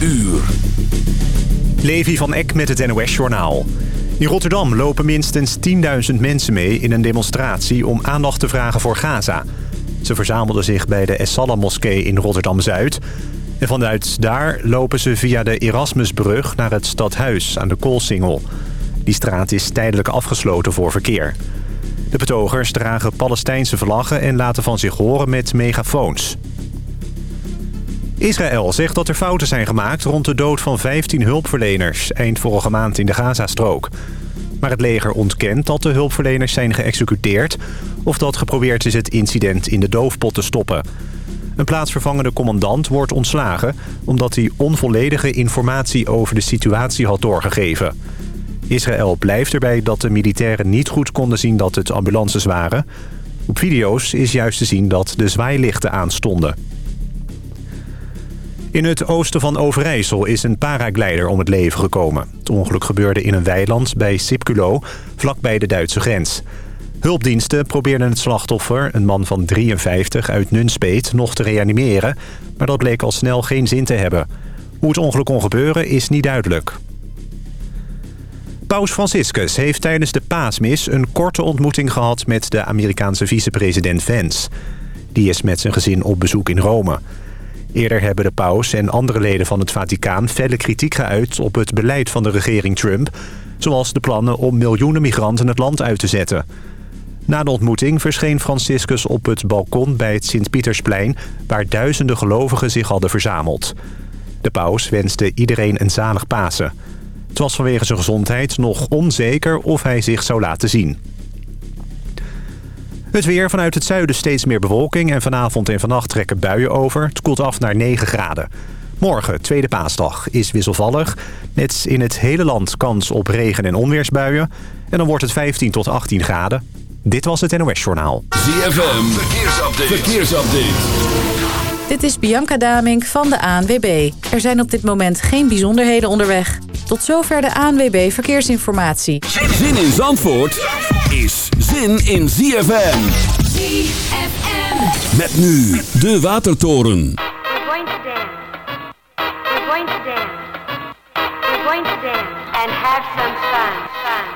uur. Levi van Eck met het NOS-journaal. In Rotterdam lopen minstens 10.000 mensen mee in een demonstratie om aandacht te vragen voor Gaza. Ze verzamelden zich bij de Essala-moskee in Rotterdam-Zuid. En vanuit daar lopen ze via de Erasmusbrug naar het stadhuis aan de Koolsingel. Die straat is tijdelijk afgesloten voor verkeer. De betogers dragen Palestijnse vlaggen en laten van zich horen met megafoons. Israël zegt dat er fouten zijn gemaakt rond de dood van 15 hulpverleners... eind vorige maand in de Gazastrook. Maar het leger ontkent dat de hulpverleners zijn geëxecuteerd... of dat geprobeerd is het incident in de doofpot te stoppen. Een plaatsvervangende commandant wordt ontslagen... omdat hij onvolledige informatie over de situatie had doorgegeven. Israël blijft erbij dat de militairen niet goed konden zien dat het ambulances waren. Op video's is juist te zien dat de zwaailichten aanstonden. In het oosten van Overijssel is een paraglider om het leven gekomen. Het ongeluk gebeurde in een weiland bij Sipculo, vlakbij de Duitse grens. Hulpdiensten probeerden het slachtoffer, een man van 53 uit Nunspeet, nog te reanimeren. Maar dat bleek al snel geen zin te hebben. Hoe het ongeluk kon gebeuren is niet duidelijk. Paus Franciscus heeft tijdens de paasmis een korte ontmoeting gehad met de Amerikaanse vicepresident Vance. Die is met zijn gezin op bezoek in Rome. Eerder hebben de paus en andere leden van het Vaticaan felle kritiek geuit op het beleid van de regering Trump, zoals de plannen om miljoenen migranten het land uit te zetten. Na de ontmoeting verscheen Franciscus op het balkon bij het Sint-Pietersplein... waar duizenden gelovigen zich hadden verzameld. De paus wenste iedereen een zalig Pasen. Het was vanwege zijn gezondheid nog onzeker of hij zich zou laten zien. Het weer vanuit het zuiden steeds meer bewolking... en vanavond en vannacht trekken buien over. Het koelt af naar 9 graden. Morgen, tweede paasdag, is wisselvallig. Net in het hele land kans op regen- en onweersbuien. En dan wordt het 15 tot 18 graden. Dit was het NOS Journaal. ZFM, verkeersupdate. verkeersupdate. Dit is Bianca Damink van de ANWB. Er zijn op dit moment geen bijzonderheden onderweg. Tot zover de ANWB Verkeersinformatie. Zin in Zandvoort is zin in ZFM. ZFM. Met nu de Watertoren. We're going to dance. We're going to dance. We're going to dance and have some fun. Fun.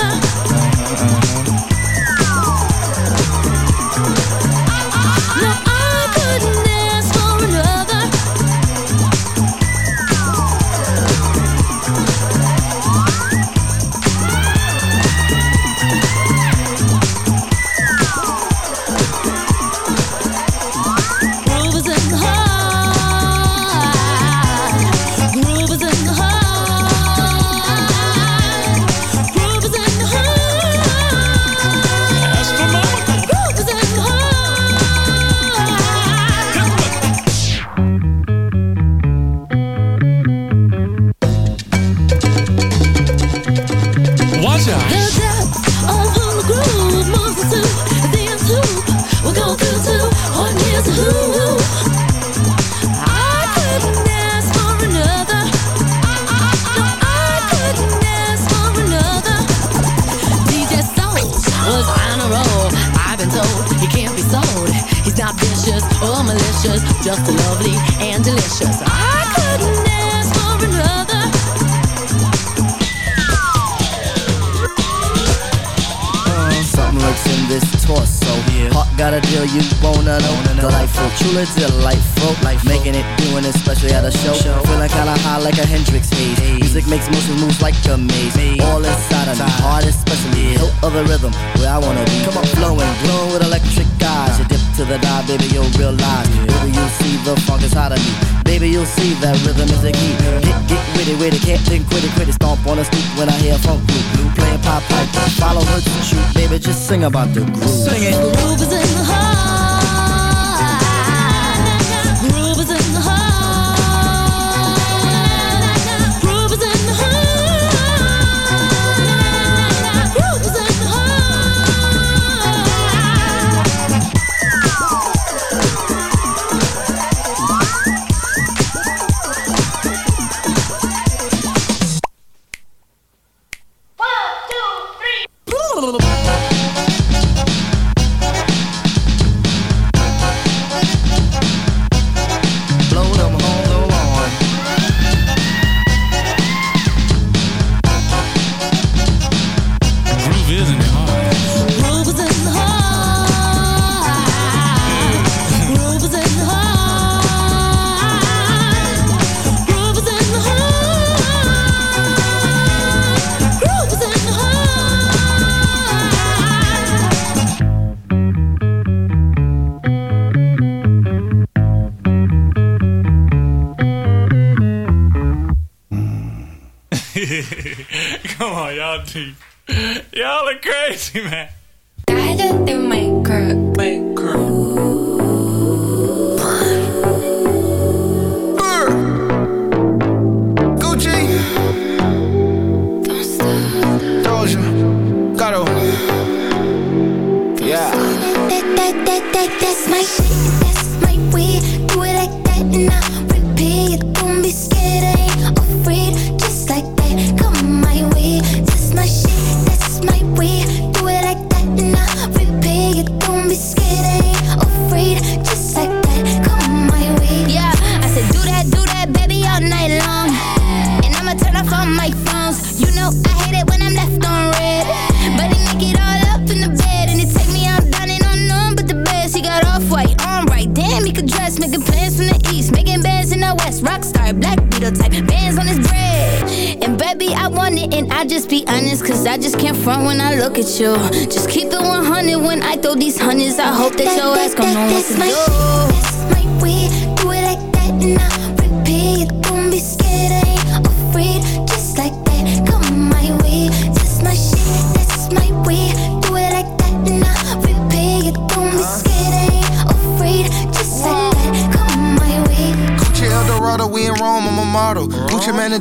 sing about the groove. Sing it. You mi?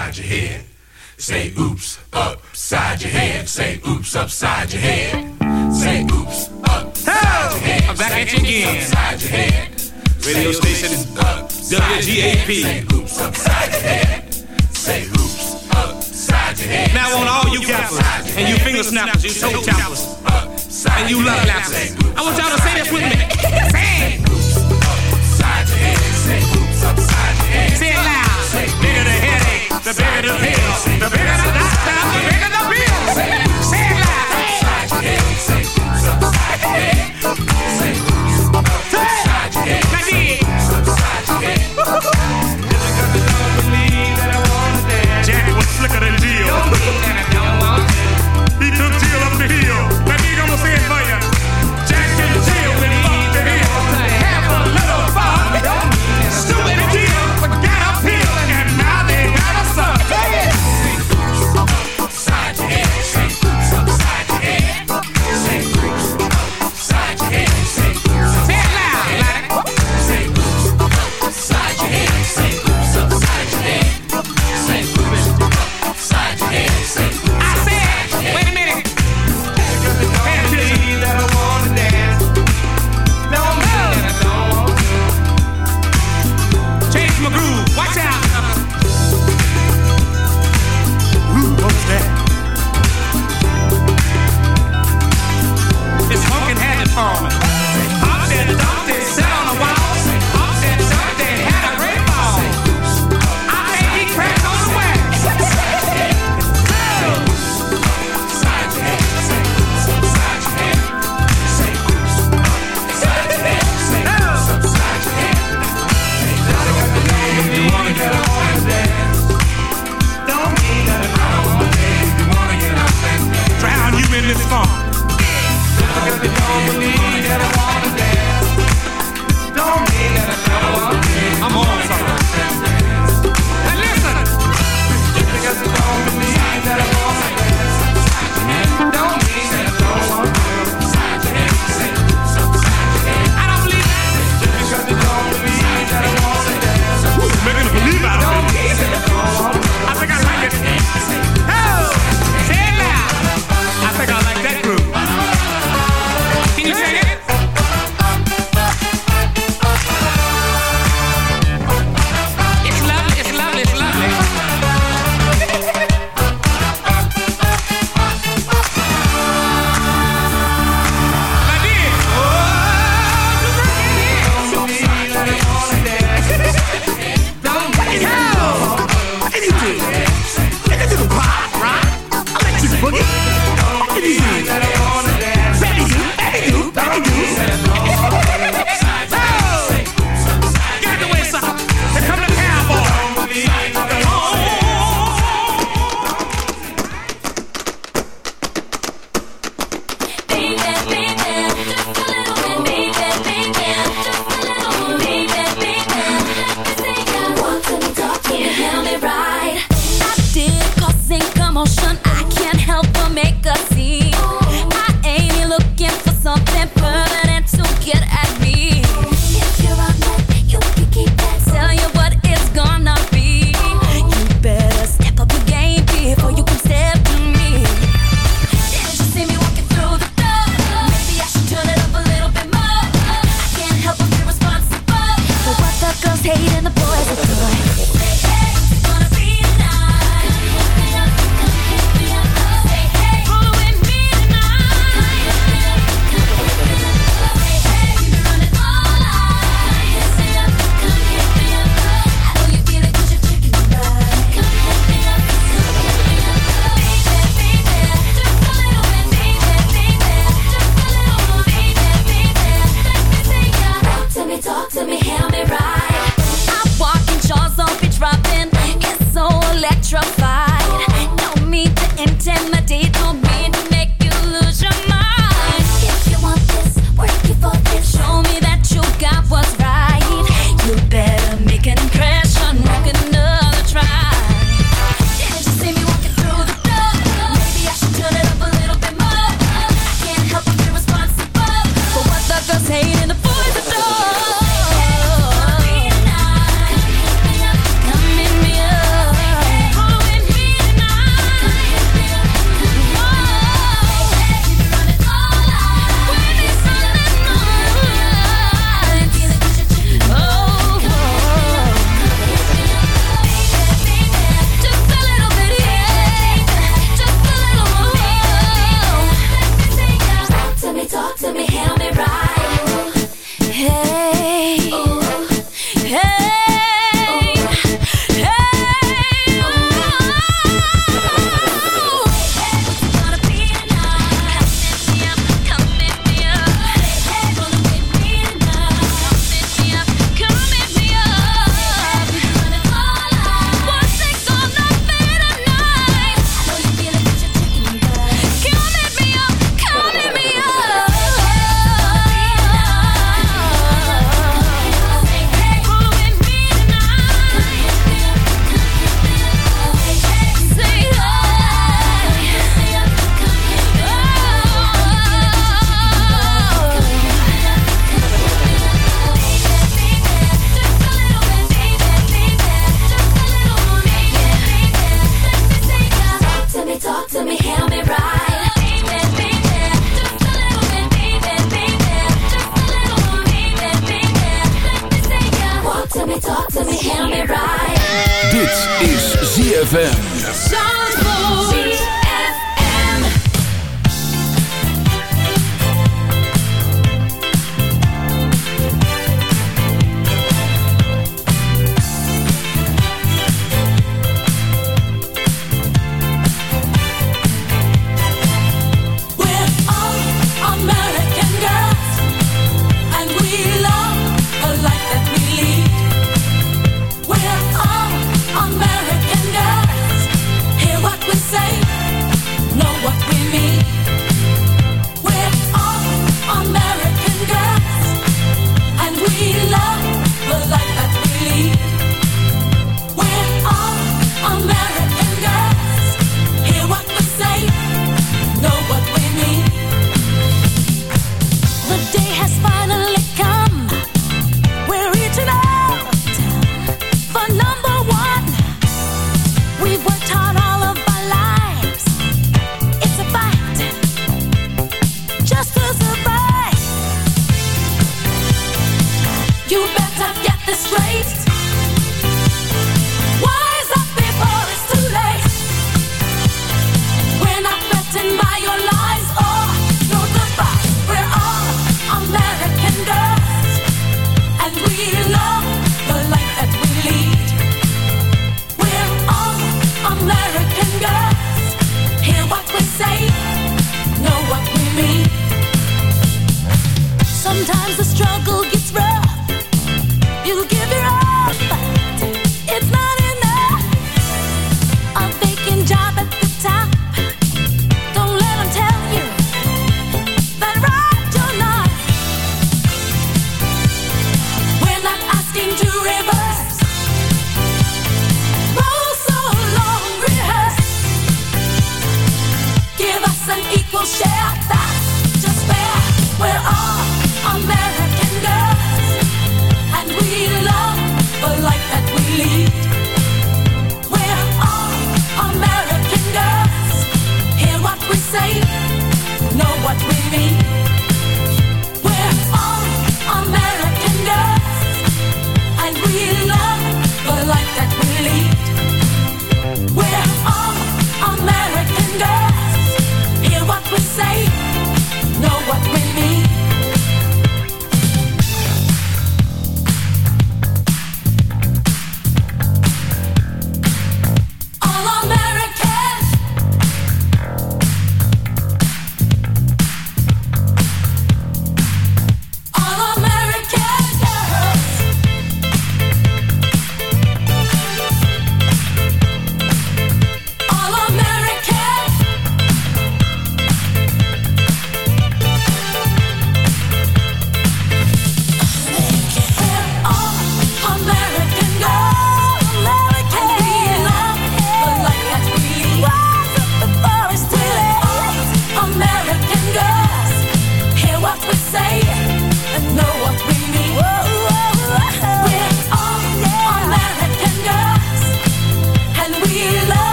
upside your head. Say oops upside your head. Say oops upside your head. Say oops upside your head. I'm back at you again. Upside your head. Radio station is WGAP. Say oops upside your head. Say oops upside your head. Now on all you gappers and you finger snappers, you toe tappers, and you love lappers.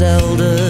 zelden.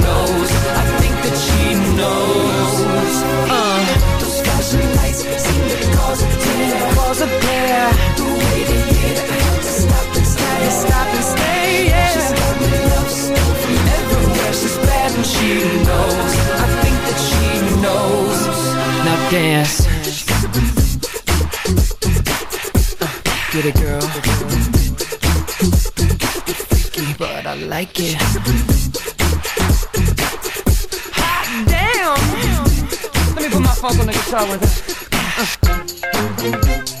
knows. Uh. Those flashing lights stop and. Stop and stay. She's got me from everywhere. She knows. I think that she knows. Now dance. Get it, girl. Freaky, but I like it my funk on the guitar with that.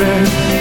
baby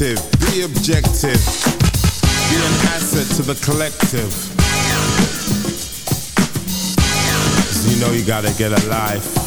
objective, be objective. You're an asset to the collective. You know you gotta get a life.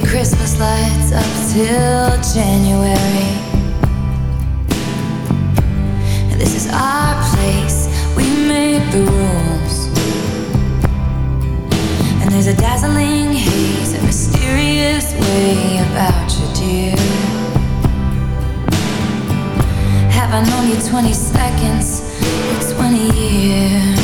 the Christmas lights up till January. This is our place, we made the rules. And there's a dazzling haze, a mysterious way about you, dear. Have I known you 20 seconds or 20 years?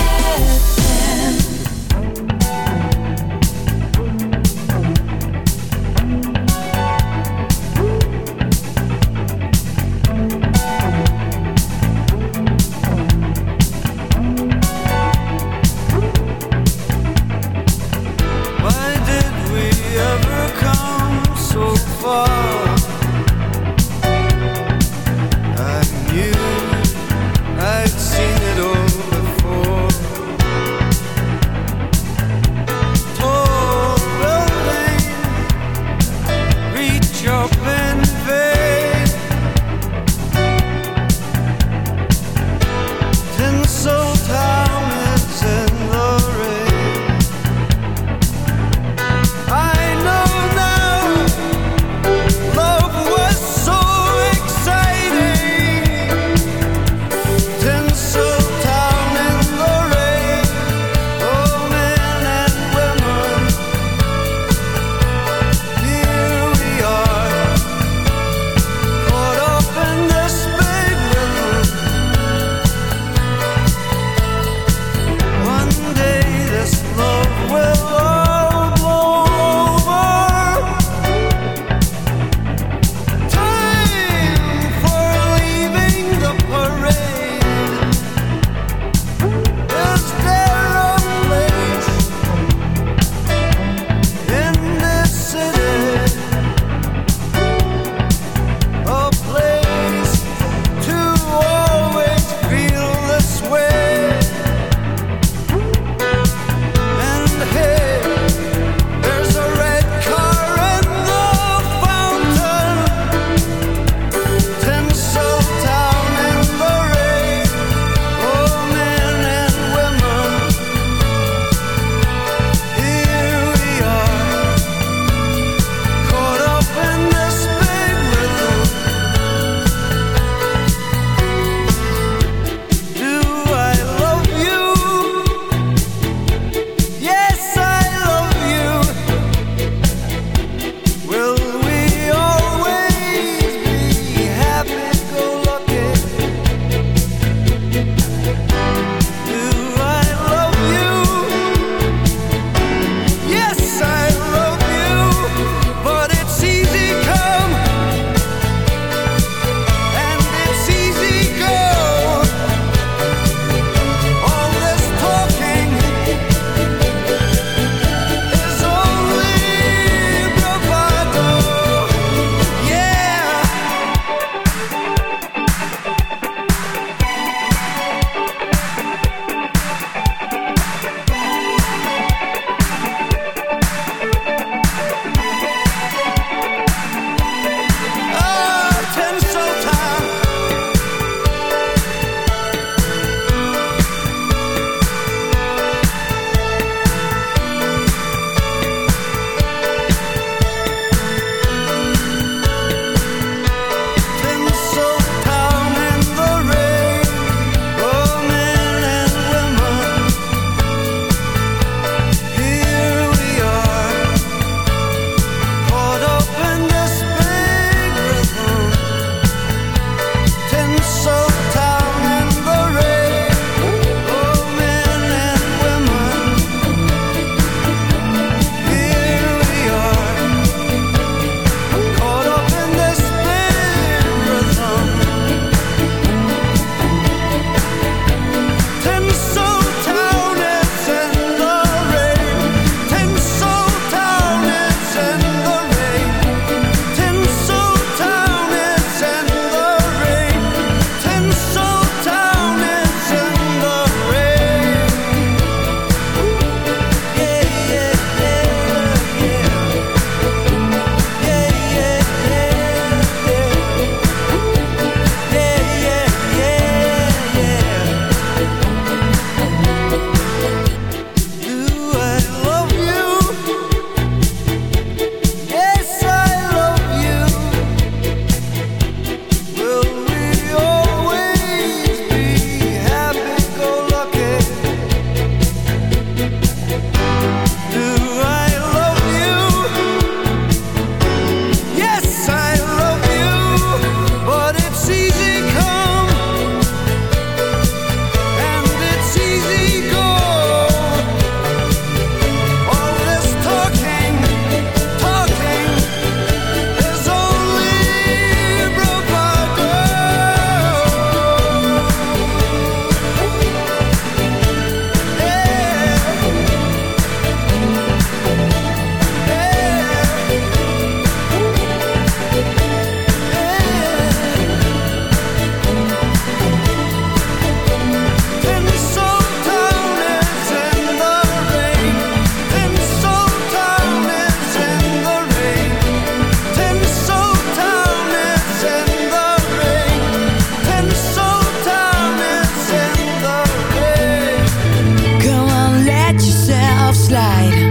side